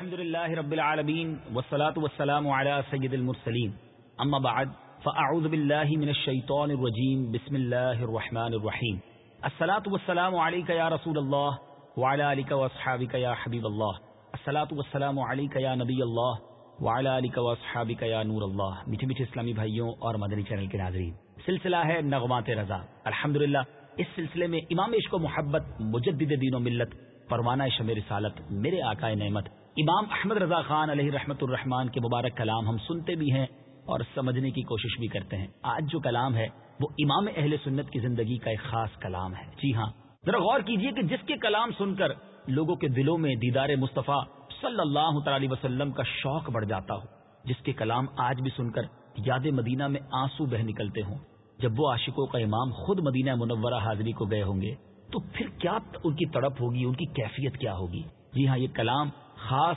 الحمد لله رب العالمين والصلاة والسلام على سيد المرسلين أما بعد فأعوذ بالله من الشيطان الرجيم بسم الله الرحمن الرحيم الصلاة والسلام عليك يا رسول الله وعلى آلك وأصحابك يا حبيب الله الصلاة والسلام عليك يا نبي الله وعلى آلك وأصحابك يا نور الله میٹھے میٹھے اسلامی بھائیوں اور مدنی چینل کے ناظرین، سلسلہ ہے نغمات رضا. الحمدللہ، اس سلسلے میں امام عشق و محبت، مجدد دین و ملت پروانہ شمع رسالت، میرے آقا نعمت امام احمد رضا خان علیہ رحمت الرحمان کے مبارک کلام ہم سنتے بھی ہیں اور سمجھنے کی کوشش بھی کرتے ہیں۔ آج جو کلام ہے، وہ امام اہل سنت کی زندگی کا ایک خاص کلام ہے۔ جی ہاں۔ ذرا غور کیجیے کہ جس کے کلام سن کر لوگوں کے دلوں میں دیدار مصطفیٰ صلی اللہ تعالی وسلم کا شوق بڑھ جاتا ہو۔ جس کے کلام آج بھی سن کر یاد مدینہ میں آنسو بہ نکلتے ہوں۔ جب وہ عاشقوں کا امام خود مدینہ منورہ حاضری کو گئے ہوں گے، تو پھر کیا ان کی تڑپ ہوگی؟ ان کی کیفیت کیا ہوگی؟ جی ہاں یہ کلام خاص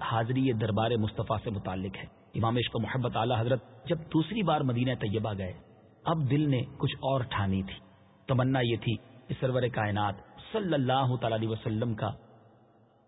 حاضری دربار مصطفیٰ سے متعلق ہے۔ امام عشق محبت اعلی حضرت جب دوسری بار مدینہ طیبہ گئے، اب دل نے کچھ اور ٹھانی تھی۔ تمنا یہ تھی، کہ سرور کائنات صلی اللہ تعالی وسلم کا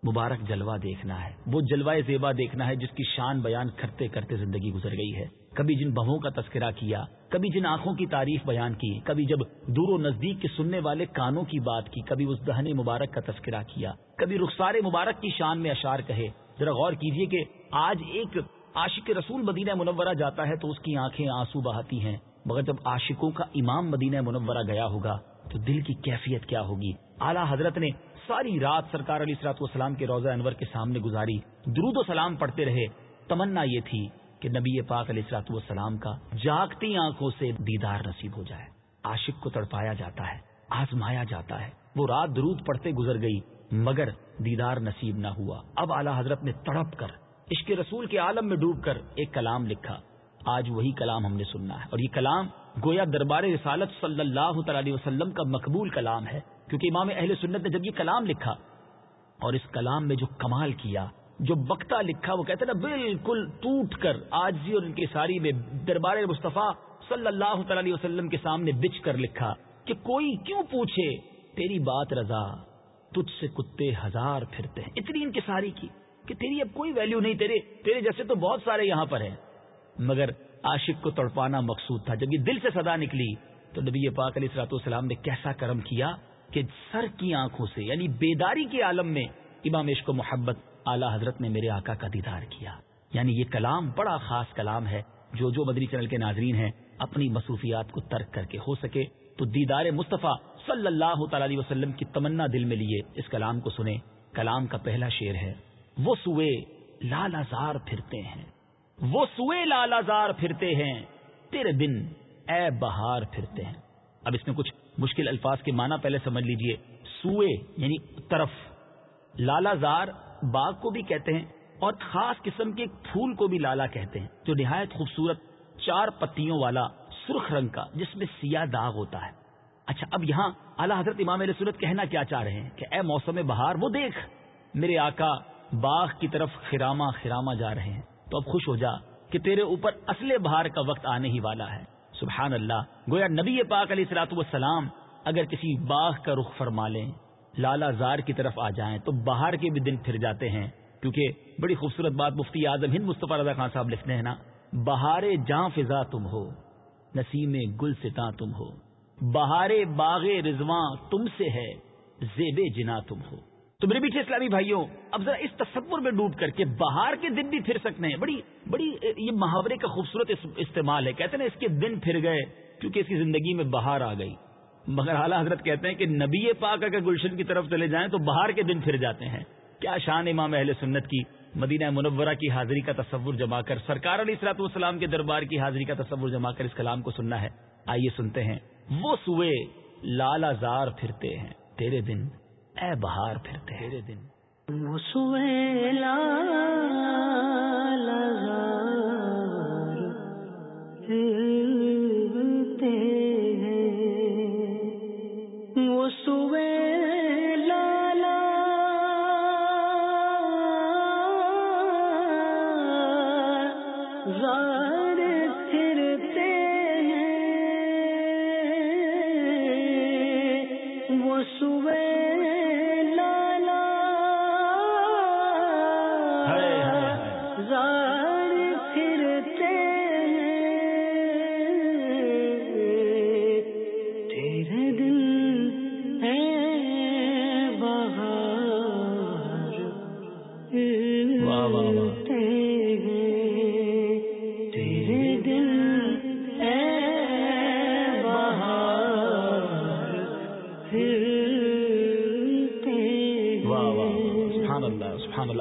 مبارک جلوہ دیکھنا ہے۔ وہ جلوہ زیبا دیکھنا ہے جس کی شان بیان کرتے کرتے زندگی گزر گئی ہے۔ کبھی جن بہوں کا تذکرہ کیا، کبھی جن آنکھوں کی تعریف بیان کی، کبھی جب دور و نزدیک کے سننے والے کانوں کی بات کی، کبھی اس دہن مبارک کا تذکرہ کیا۔ کبھی رخسار مبارک کی شان میں اشار کہے۔ ذرا غور کیجیے کہ آج ایک عاشق رسول مدینہ منورہ جاتا ہے تو اس کی آنکھیں آنسو بہاتی ہیں۔ مگر جب عاشقوں کا امام مدینہ منورہ گیا ہوگا تو دل کی کیفیت کیا ہوگی۔ اعلیٰ حضرت نے ساری رات سرکار علی سرات والسلام کے روزہ انور کے سامنے گزاری۔ درود و سلام پڑھتے رہے۔ تمنا یہ تھی۔ کہ نبی پاک علیہ السلاط والسلام کا جاگتی آنکھوں سے دیدار نصیب ہو جائے۔ عاشق کو تڑپایا جاتا ہے، آزمایا جاتا ہے۔ وہ رات درود پڑھتے گزر گئی، مگر دیدار نصیب نہ ہوا۔ اب اعلی حضرت نے تڑپ کر، عشق رسول کے عالم میں ڈوب کر ایک کلام لکھا۔ آج وہی کلام ہم نے سننا ہے۔ اور یہ کلام گویا دربار رسالت صلی اللہ تعالی وسلم کا مقبول کلام ہے، کیونکہ امام اہل سنت نے جب یہ کلام لکھا اور اس کلام میں جو کمال کیا جو بکتا لکھا وہ کہتے ہیں نا، بالکل ٹوٹ کر آج اور ان کی ساری میں دربار مصطفیٰ صلی اللہ تعالی وسلم کے سامنے بچ کر لکھا کہ کوئی کیوں پوچھے، تیری بات رضا، تجھ سے کتے ہزار پھرتے ہیں۔ اتنی ان کی ساری کی کہ تیری اب کوئی ویلیو نہیں، تیرے تیرے جیسے تو بہت سارے یہاں پر ہیں۔ مگر عاشق کو تڑپانا مقصود تھا۔ جب یہ دل سے صدا نکلی تو نبی پاک علیہ سلاۃ والسلام نے کیسا کرم کیا کہ سر کی آنکھوں سے یعنی بیداری کے عالم میں امام عشق و محبت اعلی حضرت نے میرے آقا کا دیدار کیا۔ یعنی یہ کلام بڑا خاص کلام ہے۔ جو جو مدری چینل کے ناظرین ہیں، اپنی مصروفیات کو ترک کر کے ہو سکے، تو دیدار مصطفیٰ صلی اللہ تعالی علیہ وسلم کی تمنا دل میں لیے اس کلام کو سنیں۔ کلام کا پہلا شعر ہے۔ وہ سوئے لال ازار پھرتے ہیں۔ وہ سوئے لال ازار پھرتے ہیں۔ تیرے دن اے بہار پھرتے ہیں۔ اب اس میں کچھ مشکل الفاظ کے معنی پہلے سمجھ لیجیے۔ سوئے یعنی طرف۔ لالا زار باغ کو بھی کہتے ہیں اور خاص قسم کے پھول کو بھی لالا کہتے ہیں، جو نہایت خوبصورت چار پتیوں والا سرخ رنگ کا، جس میں سیاہ داغ ہوتا ہے۔ اچھا اب یہاں اعلیٰ حضرت امام علیہ سورت کہنا کیا چاہ رہے ہیں کہ اے موسم بہار، وہ دیکھ، میرے آقا باغ کی طرف خراما خراما جا رہے ہیں۔ تو اب خوش ہو جا کہ تیرے اوپر اصل بہار کا وقت آنے ہی والا ہے۔ سبحان اللہ، گویا نبی پاک علیہ السلاط والسلام اگر کسی باغ کا رخ فرما لیں لالا زار کی طرف آ جائیں تو باہر کے بھی دن پھر جاتے ہیں۔ کیونکہ بڑی خوبصورت بات مفتی اعظم ہند مصطفیٰ رضا خان صاحب لکھتے ہیں نا، بہار جاں فضا تم ہو، نسیم گل ستا تم ہو۔ بہار باغ رضواں تم سے ہے، زیب جنا تم ہو۔ تو میرے پیچھے اسلامی بھائیوں، اب ذرا اس تصور میں ڈوب کر کے بہار کے دن بھی پھر سکتے ہیں۔ بڑی بڑی، یہ محاورے کا خوبصورت استعمال ہے۔ کہتے ہیں اس کے دن پھر گئے کیونکہ اس کی زندگی میں بہار آ گئی۔ مگر اعلیٰ حضرت کہتے ہیں کہ نبی پاک اگر گلشن کی طرف چلے جائیں تو بہار کے دن پھر جاتے ہیں۔ کیا شان امام اہل سنت کی مدینہ منورہ کی حاضری کا تصور جما کر سرکار علیہ اصلاۃ والسلام کے دربار کی حاضری کا تصور جما کر اس کلام کو سننا ہے۔ آئیے سنتے ہیں۔ وہ سوئے لال آزار پھرتے ہیں۔ تیرے دن اے بہار پھرتے ہیں۔ تیرے دن وہ سوئے لالا زار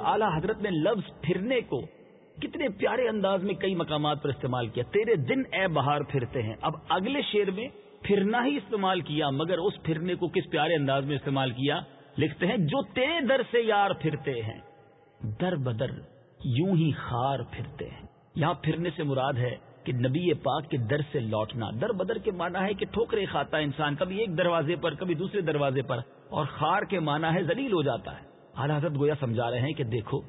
اعلیٰ حضرت نے لفظ پھرنے کو کتنے پیارے انداز میں کئی مقامات پر استعمال کیا۔ تیرے دن اے بہار پھرتے ہیں۔ اب اگلے شیر میں پھرنا ہی استعمال کیا مگر اس پھرنے کو کس پیارے انداز میں استعمال کیا؟ لکھتے ہیں جو تیرے در سے یار پھرتے ہیں۔ در بدر یوں ہی خار پھرتے ہیں۔ یہاں پھرنے سے مراد ہے کہ نبی پاک کے در سے لوٹنا۔ در بدر کے معنی ہے کہ ٹھوکرے کھاتا ہے انسان، کبھی ایک دروازے پر، کبھی دوسرے دروازے پر۔ اور خار کے معنی ہے زلیل ہو جاتا ہے۔ اعلی حضرت گویا سمجھا رہے ہیں کہ دیکھو،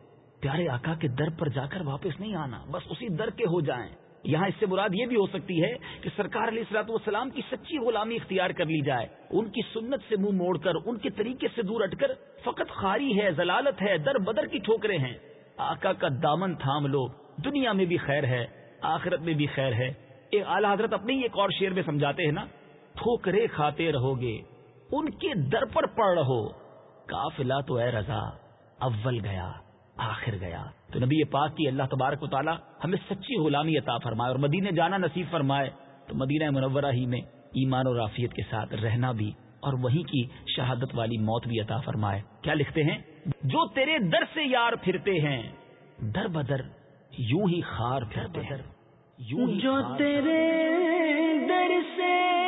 پیارے آقا کے در پر جا کر واپس نہیں آنا، بس اسی در کے ہو جائیں۔ یہاں اس سے مراد یہ بھی ہو سکتی ہے کہ سرکار علیہ السلاط والسلام کی سچی غلامی اختیار کر لی جائے، ان کی سنت سے منہ موڑ کر، ان کے طریقے سے دور اٹ کر، فقط خاری ہے ضلالت ہے، در بدر کی ٹھوکرے ہیں۔ آقا کا دامن تھام لو، دنیا میں بھی خیر ہے، آخرت میں بھی خیر ہے۔ ایک اعلیٰ حضرت، اپنے ہی ایک اور شیر میں سمجھاتے ہیں نا؟ ٹھوکرے کھاتے رہو گے، ان کے در پر پڑ رہو۔ کافلا تو اے رضا، اول گیا، آخر گیا۔ تو نبی پاک کی اللہ تبارک و تعالی ہمیں سچی غلامی عطا فرمائے اور مدینہ جانا نصیب فرمائے تو مدینہ منورہ ہی میں ایمان و رافیت کے ساتھ رہنا بھی اور وہیں کی شہادت والی موت بھی عطا فرمائے۔ کیا لکھتے ہیں؟ جو تیرے در سے یار پھرتے ہیں، در بدر یوں ہی خار پھرتے ہیں۔ یوں جو تیرے در سے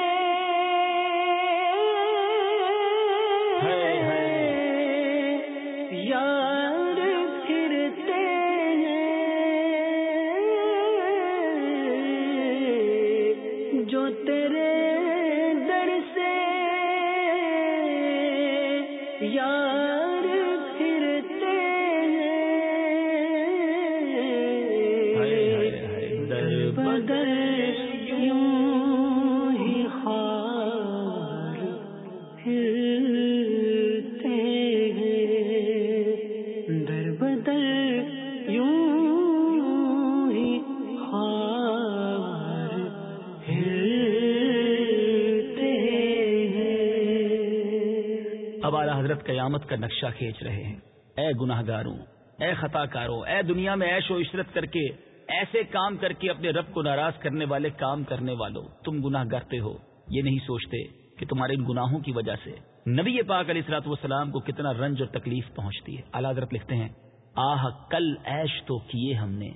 حضرت قیامت کا نقشہ کھینچ رہے ہیں۔ اے گناہ گاروں اے خطا کاروں اے دنیا میں ایش و عشرت کر کے، ایسے کام کر کے اپنے رب کو ناراض کرنے والے کام کرنے والوں، تم گناہ گرتے ہو۔ یہ نہیں سوچتے کہ تمہارے ان گناہوں کی وجہ سے نبی پاک علیہ السلاط والسلام کو کتنا رنج اور تکلیف پہنچتی ہے۔ اللہ حضرت لکھتے ہیں، آہ، کل ایش تو کیے ہم نے،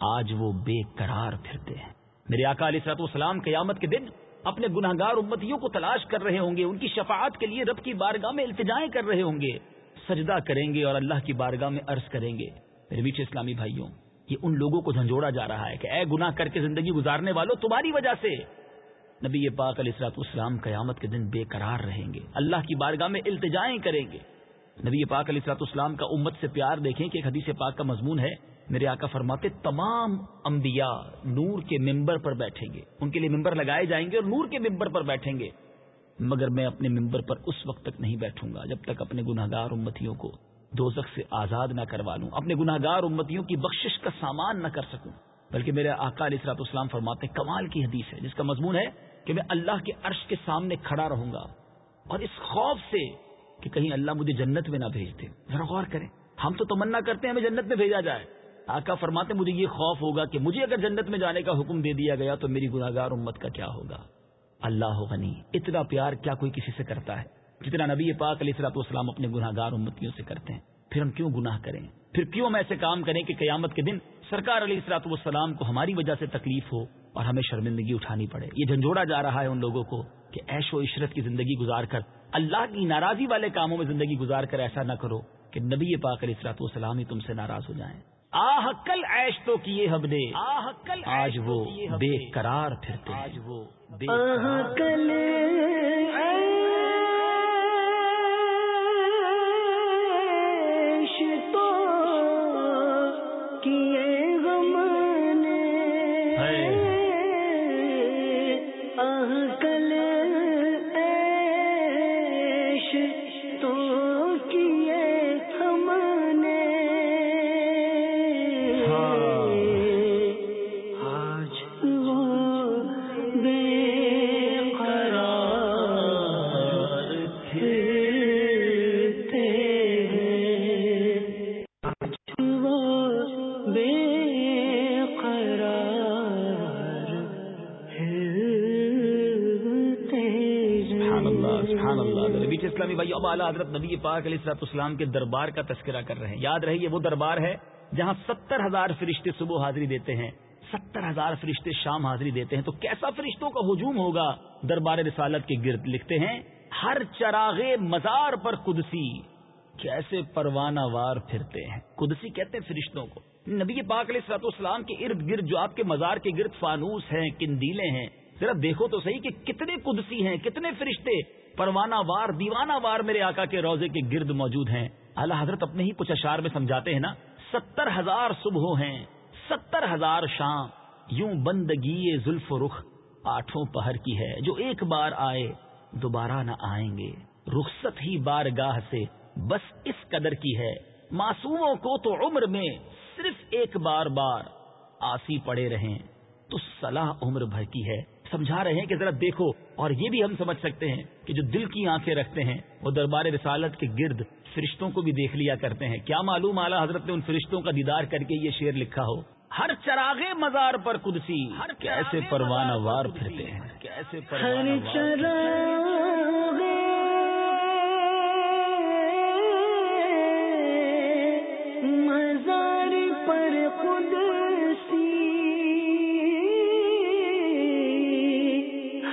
آج وہ بے قرار پھرتے ہیں۔ میرے آقا علیہ السلاط والسلام قیامت کے دن اپنے گناہ گار امتیوں کو تلاش کر رہے ہوں گے، ان کی شفاعت کے لیے رب کی بارگاہ میں التجائیں کر رہے ہوں گے۔ سجدہ کریں گے اور اللہ کی بارگاہ میں عرض کریں گے۔ میرے میٹھے اسلامی بھائیوں، یہ ان لوگوں کو جھنجھوڑا جا رہا ہے کہ اے گناہ کر کے زندگی گزارنے والوں تمہاری وجہ سے۔ نبی پاک علیہ السلاط اسلام قیامت کے دن بے قرار رہیں گے۔ اللہ کی بارگاہ میں التجائیں کریں گے۔ نبی پاک علیہ السلاط اسلام کا امت سے پیار دیکھیں کہ ایک حدیث پاک کا مضمون ہے، میرے آقا فرماتے، تمام انبیاء نور کے ممبر پر بیٹھیں گے۔ ان کے لیے ممبر لگائے جائیں گے اور نور کے ممبر پر بیٹھیں گے۔ مگر میں اپنے ممبر پر اس وقت تک نہیں بیٹھوں گا جب تک اپنے گناہ گار امتیوں کو دوزخ سے آزاد نہ کروا لوں، اپنے گناہ گار امتیوں کی بخشش کا سامان نہ کر سکوں۔ بلکہ میرے آقا علیہ اسرات اسلام فرماتے، کمال کی حدیث ہے جس کا مضمون ہے کہ میں اللہ کے عرش کے سامنے کھڑا رہوں گا اور اس خوف سے کہ کہیں اللہ مجھے جنت میں نہ بھیج دے۔ ذرا غور کریں۔ ہم تو تمنا کرتے ہیں ہمیں جنت میں بھیجا جائے۔ آقا فرماتے مجھے یہ خوف ہوگا کہ مجھے اگر جنت میں جانے کا حکم دے دیا گیا تو میری گناگار امت کا کیا ہوگا؟ اللہ غنی، اتنا پیار کیا کوئی کسی سے کرتا ہے؟ جتنا نبی پاک علیہ السلاط والسلام اپنے گناہ گار امتیوں سے کرتے ہیں۔ پھر ہم کیوں گناہ کریں؟ پھر کیوں ہم ایسے کام کریں کہ قیامت کے دن سرکار علیہ السلاط والسلام کو ہماری وجہ سے تکلیف ہو اور ہمیں شرمندگی اٹھانی پڑے؟ یہ جھنجھوڑا جا رہا ہے ان لوگوں کو کہ ایش و عشرت کی زندگی گزار کر اللہ کی ناراضی والے کاموں میں زندگی گزار کر ایسا نہ کرو کہ نبی پاک علیہ السلاط والسلام ہی تم سے ناراض ہو جائیں۔ آہ کل ایش تو کیے ہم نے آہ کل آج وہ بے قرار پھرتے آج وہ بے کل اسلامی بھائی اب اعلیٰ حضرت نبی پاک علیہ السلاط اسلام کے دربار کا تذکرہ کر رہے ہیں۔ یاد رہے، یہ وہ دربار ہے جہاں ستر ہزار فرشتے صبح حاضری دیتے ہیں۔ ستر ہزار فرشتے شام حاضری دیتے ہیں۔ تو کیسا فرشتوں کا ہجوم ہوگا؟ دربار رسالت کے گرد لکھتے ہیں، ہر چراغ مزار پر قدسی۔ کیسے پروانہ وار پھرتے ہیں۔ قدسی کہتے ہیں فرشتوں کو۔ نبی پاک علیہ سلاط اسلام کے ارد گرد جو آپ کے مزار کے گرد فانوس ہیں کندیلے ہیں۔ ذرا دیکھو تو صحیح کہ کتنے قدسی ہیں، کتنے فرشتے۔ پروانہ وار، دیوانہ وار میرے آقا کے روزے کے گرد موجود ہیں۔ اللہ حضرت اپنے ہی کچھ اشار میں سمجھاتے ہیں نا۔ ستر ہزار صبح ہیں، ستر ہزار شام۔ یوں بندگی زلف رخ آٹھوں پہر کی ہے۔ جو ایک بار آئے، دوبارہ نہ آئیں گے۔ رخصت ہی بار گاہ سے بس اس قدر کی ہے۔ معصوموں کو تو عمر میں صرف ایک بار بار آسی پڑے رہیں۔ تو صلاح عمر بھر کی ہے۔ سمجھا رہے ہیں کہ ذرا دیکھو اور یہ بھی ہم سمجھ سکتے ہیں کہ جو دل کی آنکھیں رکھتے ہیں وہ دربار رسالت کے گرد فرشتوں کو بھی دیکھ لیا کرتے ہیں۔ کیا معلوم اعلیٰ حضرت نے ان فرشتوں کا دیدار کر کے یہ شعر لکھا ہو؟ ہر چراغ مزار پر قدسی ہر کیسے پروانہ وار پھرتے ہیں؟ کیسے پروانہ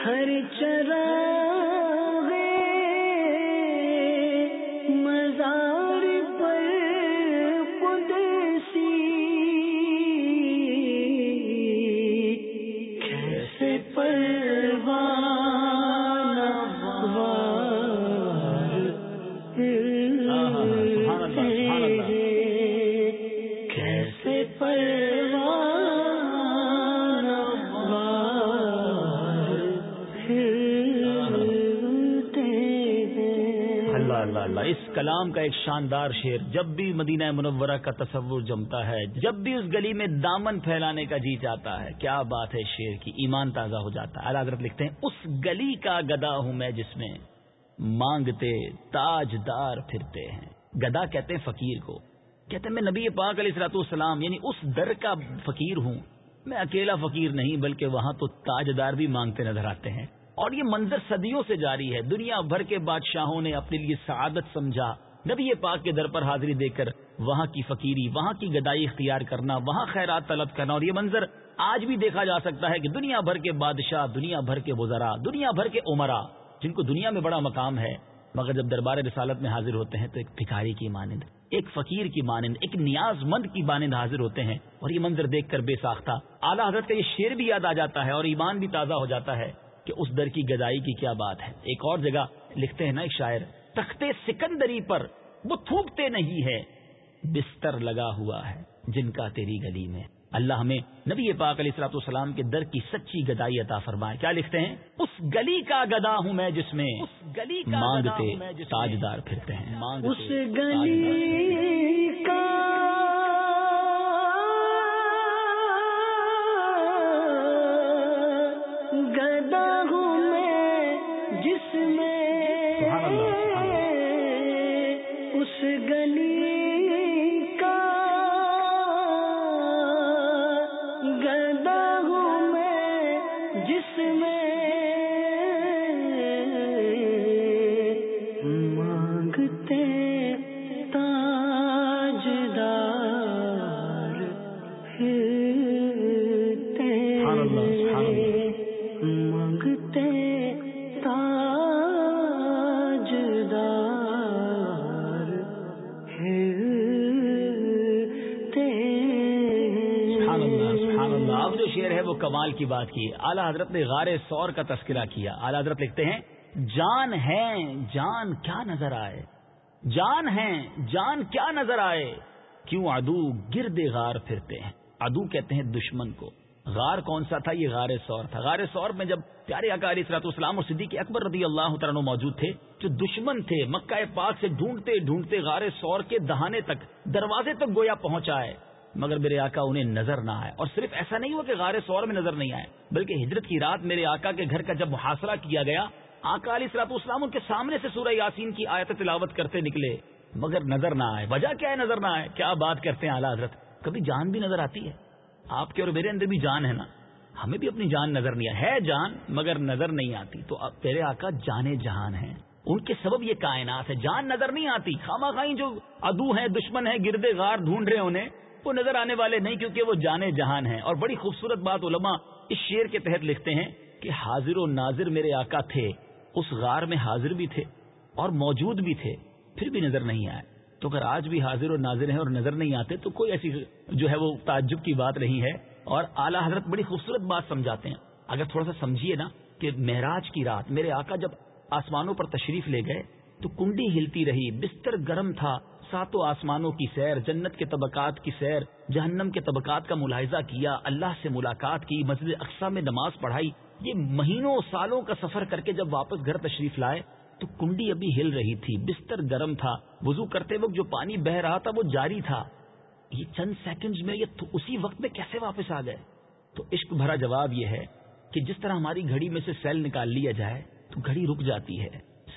ہر چرا اللہ کا ایک شاندار شعر، جب بھی مدینہ منورہ کا تصور جمتا ہے، جب بھی اس گلی میں دامن پھیلانے کا جی چاہتا ہے، کیا بات ہے شعر کی؟ ایمان تازہ ہو جاتا ہے۔ حضرت لکھتے ہیں، اس گلی کا گدا ہوں میں جس میں مانگتے تاجدار پھرتے ہیں۔ گدا کہتے ہیں فقیر کو۔ کہتے ہیں، میں نبی پاک علیہ السلاۃ والسلام یعنی اس در کا فقیر ہوں۔ میں اکیلا فقیر نہیں، بلکہ وہاں تو تاجدار بھی مانگتے نظر آتے ہیں۔ اور یہ منظر صدیوں سے جاری ہے۔ دنیا بھر کے بادشاہوں نے اپنے لیے سعادت سمجھا۔ نبی پاک کے در پر حاضری دے کر وہاں کی فقیری، وہاں کی گدائی اختیار کرنا، وہاں خیرات طلب کرنا اور یہ منظر آج بھی دیکھا جا سکتا ہے کہ دنیا بھر کے بادشاہ، دنیا بھر کے وزراء دنیا بھر کے عمرا، جن کو دنیا میں بڑا مقام ہے، مگر جب دربار رسالت میں حاضر ہوتے ہیں تو ایک بھکاری کی مانند، ایک فقیر کی مانند، ایک نیاز مند کی مانند حاضر ہوتے ہیں اور یہ منظر دیکھ کر بے ساختہ اعلیٰ حضرت کا یہ شعر بھی یاد آ جاتا ہے اور ایمان بھی تازہ ہو جاتا ہے کہ اس در کی گدائی کی کیا بات ہے۔ ایک اور جگہ لکھتے ہیں نا ایک شاعر، تختے سکندری پر وہ تھوکتے نہیں ہے بستر لگا ہوا ہے جن کا تیری گلی میں۔ اللہ ہمیں نبی پاک علیہ السلاط والسلام کے در کی سچی گدائی عطا فرمائے۔ کیا لکھتے ہیں؟ اس گلی کا گدا ہوں میں جس میں اس گلی کا مانگتے تاجدار پھرتے ہیں۔ اس گلی کا ہے وہ کمال کی بات کی اعلیٰ حضرت نے غار سور کا تذکرہ کیا۔ اعلیٰ حضرت لکھتے ہیں، جان ہے، جان کیا نظر آئے؟ جان ہے، جان کیا نظر آئے؟ کیوں ادو گرد غار پھرتے ہیں؟ ادو کہتے ہیں دشمن کو۔ غار کون سا تھا؟ یہ غار سور تھا۔ غار سور میں جب پیارے اکالی سرات اسلام اور صدیق اکبر رضی اللہ تعالیٰ موجود تھے، جو دشمن تھے، مکہ پاک سے ڈھونڈتے ڈھونڈتے غار سور کے دہانے تک، دروازے تک گویا پہنچا ہے۔ مگر میرے آقا انہیں نظر نہ آئے۔ اور صرف ایسا نہیں ہوا کہ غار سور میں نظر نہیں آئے، بلکہ ہجرت کی رات میرے آقا کے گھر کا جب محاصرہ کیا گیا، آقا علی سلاط اسلام ان کے سامنے سے سورہ یاسین کی آیت تلاوت کرتے نکلے، مگر نظر نہ آئے۔ وجہ کیا ہے نظر نہ آئے؟ کیا بات کرتے ہیں اعلیٰ حضرت؟ کبھی جان بھی نظر آتی ہے۔ آپ کے اور میرے اندر بھی جان ہے نا؟ ہمیں بھی اپنی جان نظر نہیں ہے جان، مگر نظر نہیں آتی۔ تو اب تیرے آقا جانے جہان ہیں۔ ان کے سبب یہ کائنات ہے۔ جان نظر نہیں آتی۔ خامہ خائی جو ادو ہیں، دشمن ہیں، گردے، غار ڈھونڈ رہے انہیں۔ وہ نظر آنے والے نہیں کیونکہ وہ جانے جہان ہیں۔ اور بڑی خوبصورت بات علماء اس شیر کے تحت لکھتے ہیں کہ حاضر و ناظر میرے آقا تھے، اس غار میں حاضر بھی تھے اور موجود بھی تھے، پھر بھی نظر نہیں آئے۔ تو اگر آج بھی حاضر و ناظر ہیں اور نظر نہیں آتے تو کوئی ایسی جو ہے وہ تعجب کی بات نہیں ہے۔ اور اعلیٰ حضرت بڑی خوبصورت بات سمجھاتے ہیں۔ اگر تھوڑا سا سمجھیے نا کہ مہراج کی رات میرے آقا جب آسمانوں پر تشریف لے گئے تو کنڈی ہلتی رہی، بستر گرم تھا ساتوں آسمانوں کی سیر، جنت کے طبقات کی سیر، جہنم کے طبقات کا ملاحظہ کیا، اللہ سے ملاقات کی، مسجد اقسا میں نماز پڑھائی، یہ مہینوں سالوں کا سفر کر کے جب واپس گھر تشریف لائے تو کنڈی ابھی ہل رہی تھی، بستر گرم تھا، وضو کرتے وقت جو پانی بہ رہا تھا وہ جاری تھا۔ یہ چند سیکنڈز میں یہ اسی وقت میں کیسے واپس آ گئے؟ تو عشق بھرا جواب یہ ہے کہ جس طرح ہماری گھڑی میں سے سیل نکال لیا جائے تو گھڑی رک جاتی ہے۔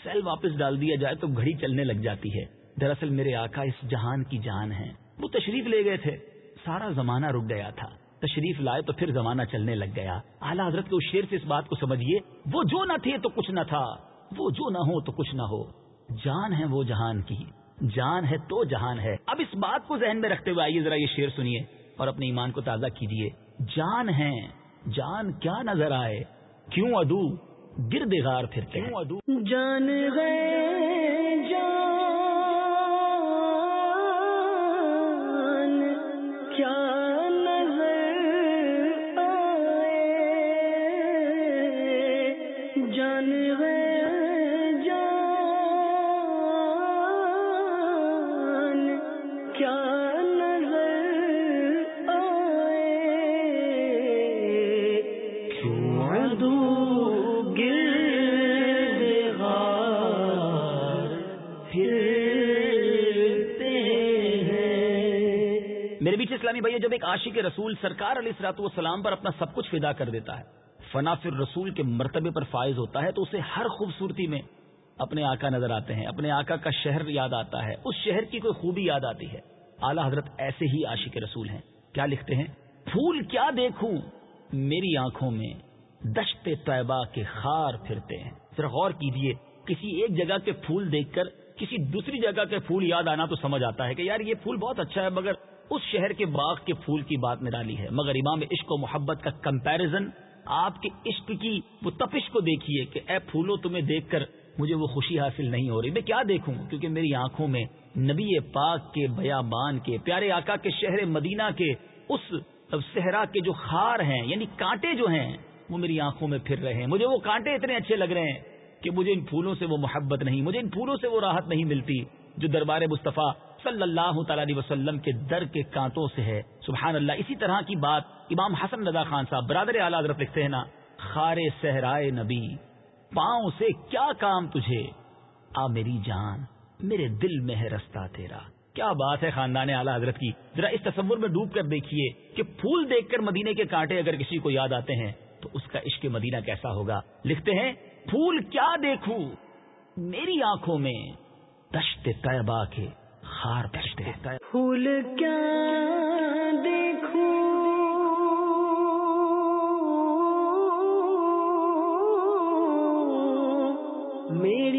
سیل واپس ڈال دیا جائے تو گھڑی چلنے لگ جاتی ہے۔ دراصل میرے آقا اس جہان کی جان ہے وہ تشریف لے گئے تھے۔ سارا زمانہ رک گیا تھا۔ تشریف لائے تو پھر زمانہ چلنے لگ گیا۔ اعلیٰ حضرت کے اس شیر سے اس بات کو سمجھیے، وہ جو نہ تھے تو کچھ نہ تھا۔ وہ جو نہ ہو تو کچھ نہ ہو۔ جان ہے وہ جہان کی۔ جان ہے تو جہان ہے۔ اب اس بات کو ذہن میں رکھتے ہوئے آئیے ذرا یہ شیر سنیے اور اپنے ایمان کو تازہ کیجیے۔ جان ہے جان کیا نظر آئے؟ کیوں ادو گرد غار پھر کیوں ادو جان گئے اسلامی بھائی جب ایک عاشق رسول سرکار علیہ السلاط والسلام پر اپنا سب کچھ فدا کر دیتا ہے، فنا فر رسول کے مرتبے پر فائز ہوتا ہے، تو اسے ہر خوبصورتی میں اپنے آقا نظر آتے ہیں، اپنے آقا کا شہر یاد آتا ہے، اس شہر کی کوئی خوبی یاد آتی ہے۔ اعلیٰ حضرت ایسے ہی عاشق رسول ہیں۔ کیا لکھتے ہیں؟ پھول کیا دیکھوں؟ میری آنکھوں میں دشت طیبہ کے خار پھرتے ہیں۔ ذرا غور کیجیے، کسی ایک جگہ کے پھول دیکھ کر کسی دوسری جگہ کے پھول یاد آنا تو سمجھ آتا ہے کہ یار یہ پھول بہت اچھا ہے، مگر اس شہر کے باغ کے پھول کی بات نرالی ہے، مگر امام عشق و محبت کا کمپیرزن آپ کے عشق کی وہ تپش کو دیکھیے کہ اے پھولوں تمہیں دیکھ کر مجھے وہ خوشی حاصل نہیں ہو رہی۔ میں کیا دیکھوں؟ کیونکہ میری آنکھوں میں نبی پاک کے بیابان کے، پیارے آقا کے شہر مدینہ کے، اس صحرا کے جو خار ہیں یعنی کانٹے جو ہیں، وہ میری آنکھوں میں پھر رہے ہیں۔ مجھے وہ کانٹے اتنے اچھے لگ رہے ہیں کہ مجھے ان پھولوں سے وہ محبت نہیں، مجھے ان پھولوں سے وہ راحت نہیں ملتی جو دربار مصطفیٰ صلی اللہ تعالی علیہ وسلم کے در کے کانٹوں سے ہے۔ سبحان اللہ اسی طرح کی بات امام حسن رضا خان صاحب، برادر اعلیٰ حضرت لکھتے ہیں نا خارے صحرائے نبی، پاؤں سے کیا کام تجھے؟ آ میری جان، میرے دل میں ہے رستہ تیرا۔ کیا بات ہے خاندان اعلیٰ حضرت کی؟ ذرا اس تصور میں ڈوب کر دیکھیے کہ پھول دیکھ کر مدینے کے کانٹے اگر کسی کو یاد آتے ہیں تو اس کا عشق مدینہ کیسا ہوگا؟ لکھتے ہیں، پھول کیا دیکھوں؟ میری آنکھوں میں دشت طیبہ کے خار ہیں۔ پھول کیا دیکھوں؟ میرے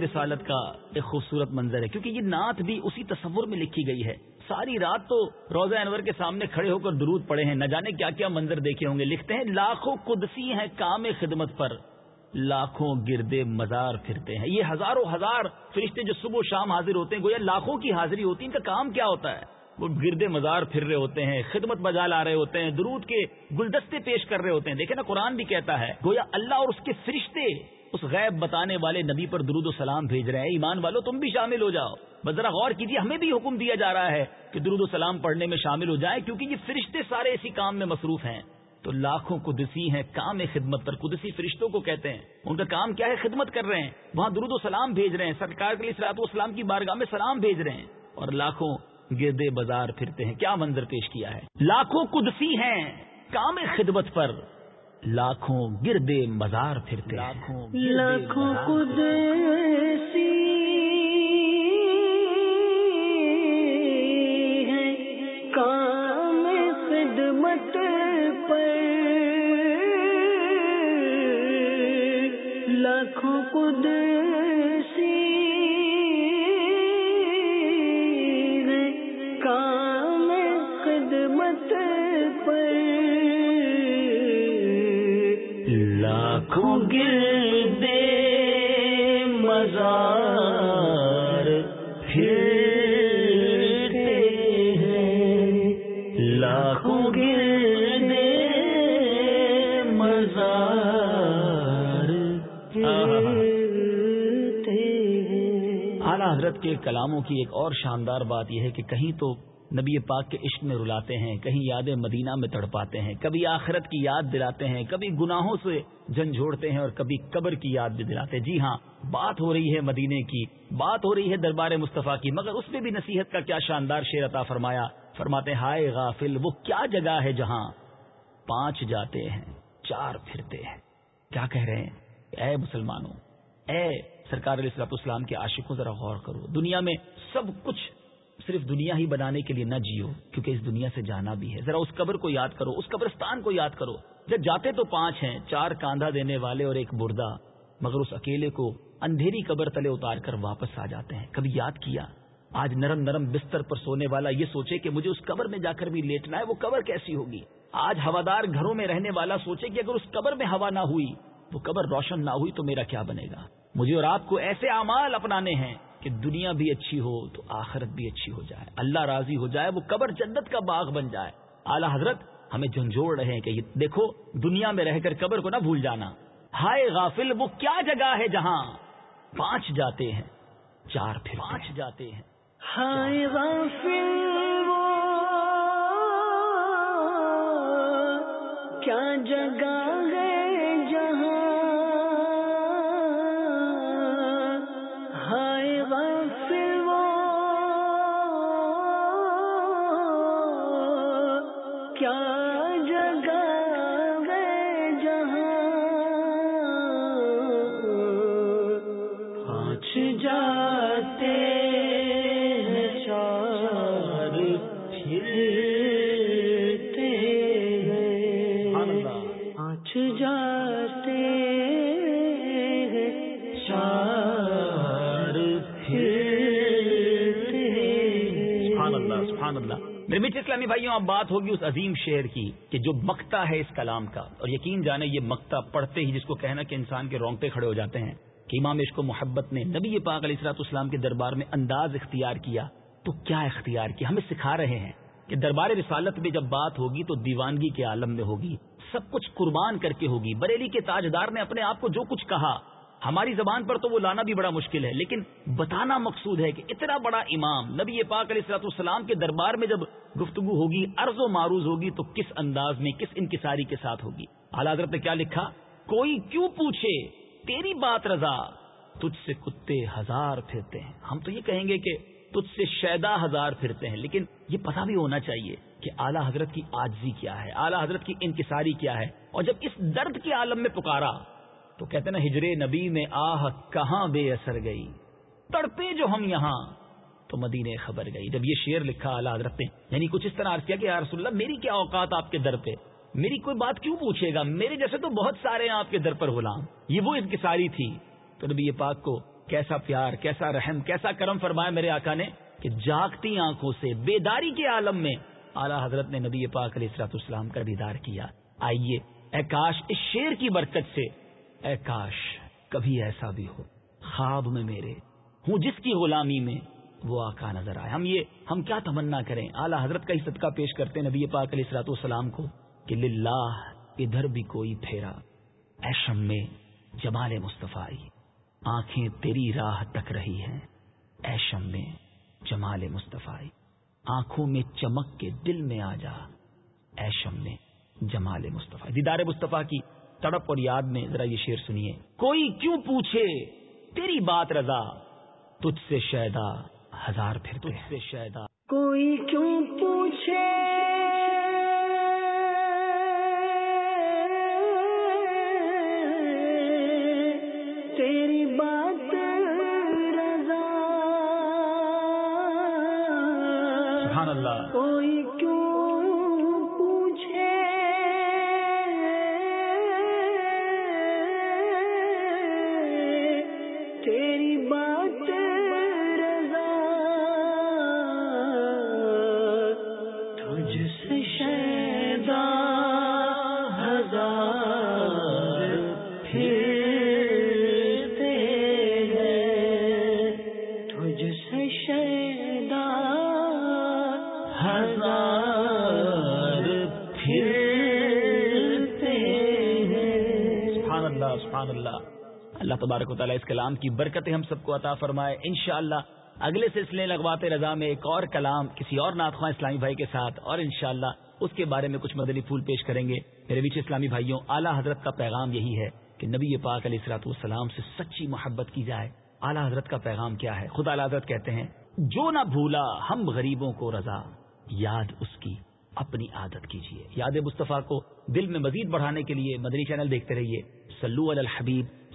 رسالت کا ایک خوبصورت منظر ہے، کیونکہ یہ نعت بھی اسی تصور میں لکھی گئی ہے۔ ساری رات تو روزہ انور کے سامنے کھڑے ہو کر درود پڑے ہیں، نہ جانے کیا کیا منظر دیکھے ہوں گے۔ لکھتے ہیں، لاکھوں قدسی ہیں کام خدمت پر، لاکھوں گردے مزار پھرتے ہیں۔ یہ ہزاروں ہزار فرشتے جو صبح و شام حاضر ہوتے ہیں، گویا لاکھوں کی حاضری ہوتی ہے ان کا کام کیا ہوتا ہے؟ وہ گردے مزار پھر رہے ہوتے ہیں، خدمت بجا لا رہے ہوتے ہیں، درود کے گلدستے پیش کر رہے ہوتے ہیں۔ دیکھیں نا، قرآن بھی کہتا ہے، گویا اللہ اور اس کے فرشتے اس غیب بتانے والے نبی پر درود و سلام بھیج رہے ہیں۔ ایمان والو، تم بھی شامل ہو جاؤ۔ بس ذرا غور کیجیے ہمیں بھی حکم دیا جا رہا ہے کہ درود و سلام پڑھنے میں شامل ہو جائے، کیونکہ یہ فرشتے سارے اسی کام میں مصروف ہیں۔ تو لاکھوں قدسی ہیں، کام خدمت پر قدسی فرشتوں کو کہتے ہیں۔ ان کا کام کیا ہے؟ خدمت کر رہے ہیں۔ وہاں درود و سلام بھیج رہے ہیں۔ سرکار کے لیے سلاط و اسلام کی بارگاہ میں سلام بھیج رہے ہیں۔ اور لاکھوں گردے بازار پھرتے ہیں۔ کیا منظر پیش کیا ہے؟ لاکھوں قدسی ہیں کام خدمت پر۔ لاکھوں گردے مزار پھرتے لاکھوں لاکھوں قدسی ہیں کام خدمت پر۔ لاکھوں قدسی لاکھوں گردے مزار پھرتے ہیں۔ لاکھوں گردے مزار اعلیٰ حضرت کے کلاموں کی ایک اور شاندار بات یہ ہے کہ کہیں تو نبی پاک کے عشق میں رلاتے ہیں، کہیں یاد مدینہ میں تڑپاتے ہیں، کبھی آخرت کی یاد دلاتے ہیں، کبھی گناہوں سے جھنجھوڑتے ہیں اور کبھی قبر کی یاد بھی دلاتے ہیں۔ جی ہاں بات ہو رہی ہے مدینے کی، بات ہو رہی ہے دربار مصطفیٰ کی، مگر اس میں بھی نصیحت کا کیا شاندار شیر عطا فرمایا۔ فرماتے ہائے غافل، وہ کیا جگہ ہے جہاں پانچ جاتے ہیں، چار پھرتے ہیں۔ کیا کہہ رہے ہیں؟ اے مسلمانوں، اے سرکار علیہ السلاط اسلام کے عاشقوں، ذرا غور کرو۔ دنیا میں سب کچھ صرف دنیا ہی بنانے کے لیے نہ جیو، کیونکہ اس دنیا سے جانا بھی ہے۔ ذرا اس قبر کو یاد کرو، اس قبرستان کو یاد کرو۔ جب جاتے تو پانچ ہیں، چار کاندھا دینے والے اور ایک بردہ، مگر اس اکیلے کو اندھیری قبر تلے اتار کر واپس آ جاتے ہیں۔ کبھی یاد کیا؟ آج نرم نرم بستر پر سونے والا یہ سوچے کہ مجھے اس قبر میں جا کر بھی لیٹنا ہے، وہ قبر کیسی ہوگی؟ آج ہوادار گھروں میں رہنے والا سوچے کہ اگر اس قبر میں ہوا نہ ہوئی وہ قبر روشن نہ ہوئی تو میرا کیا بنے گا؟ مجھے اور آپ کو ایسے اعمال اپنانے ہیں کہ دنیا بھی اچھی ہو تو آخرت بھی اچھی ہو جائے۔ اللہ راضی ہو جائے، وہ قبر جنت کا باغ بن جائے۔ اعلی حضرت ہمیں جھنجھوڑ رہے ہیں کہ یہ دیکھو، دنیا میں رہ کر قبر کو نہ بھول جانا۔ ہائے غافل، وہ کیا جگہ ہے جہاں پانچ جاتے ہیں، چار پھر پانچ جاتے ہیں۔ ہائے غافل، وہ کیا جگہ ہے اسلامی بھائیوں، اب بات ہوگی اس عظیم شعر کی کہ جو مکتا ہے اس کلام کا۔ اور یقین جانے یہ مکتا پڑھتے ہی جس کو کہنا کہ انسان کے رونگٹے کھڑے ہو جاتے ہیں کہ امام عشق و محبت نے نبی پاک علیہ السلاط اسلام کے دربار میں انداز اختیار کیا، تو کیا اختیار کیا؟ ہمیں سکھا رہے ہیں کہ دربار رسالت میں جب بات ہوگی تو دیوانگی کے عالم میں ہوگی، سب کچھ قربان کر کے ہوگی، بریلی کے تاجدار نے اپنے آپ کو جو کچھ کہا ہماری زبان پر تو وہ لانا بھی بڑا مشکل ہے، لیکن بتانا مقصود ہے کہ اتنا بڑا امام نبی پاک علیہ السلاط السلام کے دربار میں جب گفتگو ہوگی، عرض و معروض ہوگی، تو کس انداز میں، کس انکساری کے ساتھ ہوگی؟ اعلیٰ حضرت نے کیا لکھا؟ کوئی کیوں پوچھے، تیری بات رضا، تجھ سے کتے ہزار پھرتے ہیں۔ ہم تو یہ کہیں گے کہ تجھ سے شیدا ہزار پھرتے ہیں، لیکن یہ پتا بھی ہونا چاہیے کہ اعلیٰ حضرت کی آجزی کیا ہے، اعلیٰ حضرت کی انکساری کیا ہے۔ اور جب اس درد کے عالم میں پکارا تو کہتے نا، ہجر نبی میں آہ کہاں بے اثر گئی؟ تڑپے جو ہم یہاں۔ تو مدینے خبر گئی۔ جب یہ شعر لکھا اعلیٰ حضرت نے یعنی کچھ اس طرح عرض کیا کہ یا رسول اللہ، میری کیا اوقات آپ کے در پہ؟ میری کوئی بات کیوں پوچھے گا؟ میرے جیسے تو بہت سارے ہیں آپ کے در پر غلام۔ یہ وہ انکساری تھی۔ تو نبی پاک کو کیسا پیار، کیسا رحم، کیسا کرم فرمایا میرے آقا نے کہ جاگتی آنکھوں سے، بیداری کے عالم میں اعلیٰ حضرت نے نبی پاک علیہ السلاط اسلام کا دیدار کیا۔ آئیے، اے کاش، اس شیر کی برکت سے اے کاش، کبھی ایسا بھی ہو۔ خواب میں میرے، ہوں جس کی غلامی میں وہ آقا نظر آئے۔ ہم یہ، ہم کیا تمنا کریں؟ اعلیٰ حضرت کا ہی صدقہ پیش کرتے نبی پاک علیہ السلاط والسلام کو کہ للہ، ادھر بھی کوئی پھیرا۔ ایشم میں جمال مصطفی، آنکھیں تیری راہ تک رہی ہیں۔ ایشم میں جمال مصطفی، آنکھوں میں چمک کے دل میں آ جا۔ ایشم میں جمال مصطفیٰ، دیدار مصطفیٰ کی تڑپ اور یاد میں ذرا یہ شعر سنیے۔ کوئی کیوں پوچھے تیری بات رضا؟ تجھ سے شیدا ہزار پھر تجھ سے شیدا کوئی کیوں پوچھے اللہ تبارک و تعالیٰ اس کلام کی برکتیں ہم سب کو عطا فرمائے۔ انشاءاللہ اگلے سلسلے لگواتے رضا میں ایک اور کلام کسی اور ناخواں اسلامی بھائی کے ساتھ اور انشاءاللہ اس کے بارے میں کچھ مدنی پھول پیش کریں گے۔ میرے بیچ اسلامی بھائیوں، اعلیٰ حضرت کا پیغام یہی ہے کہ نبی پاک علیہ السلاط والسلام سے سچی محبت کی جائے۔ اعلیٰ حضرت کا پیغام کیا ہے؟ خدا اعلیٰ حضرت کہتے ہیں، جو نہ بھولا ہم غریبوں کو رضا۔ یاد اس کی، اپنی عادت کیجیے یاد مصطفیٰ کو دل میں مزید بڑھانے کے لیے مدنی چینل دیکھتے رہیے۔ سلو الحبیب